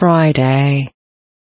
Friday.